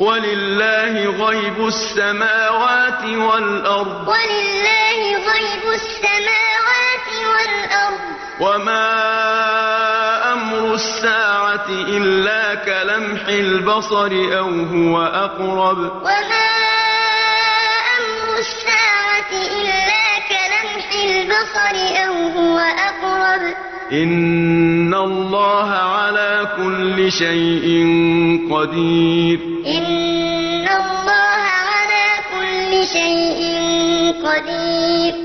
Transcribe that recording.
وَلِلَّهِ غَيْبُ السَّمَاوَاتِ وَالْأَرْضِ. وَلِلَّهِ غَيْبُ السَّمَاوَاتِ وَالْأَرْضِ ۚ. وَمَا أَمْرُ السَّاعَةِ إِلَّا كَلَمْحِ الْبَصَرِ أَوْ هُوَ أَقْرَبُ ۚ. وَمَا أَمْرُ السَّاعَةِ إِلَّا كَلَمْحِ الْبَصَرِ أَوْ هُوَ أَقْرَبُ ۚ. إِنَّ اللَّهَ عَلَىٰ كُلِّ شَيْءٍ قَدِيرٌ. إِنَّ اللَّهَ عَلَىٰ كُلِّ شَيْءٍ قَدِيرٌ.